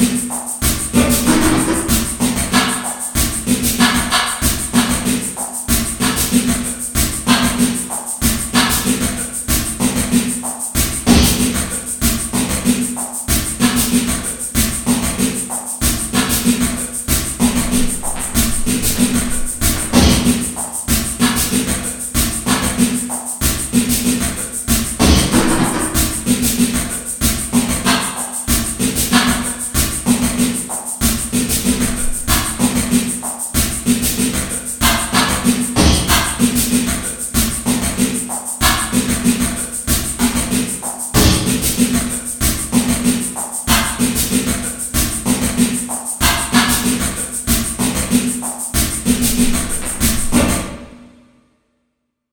beats.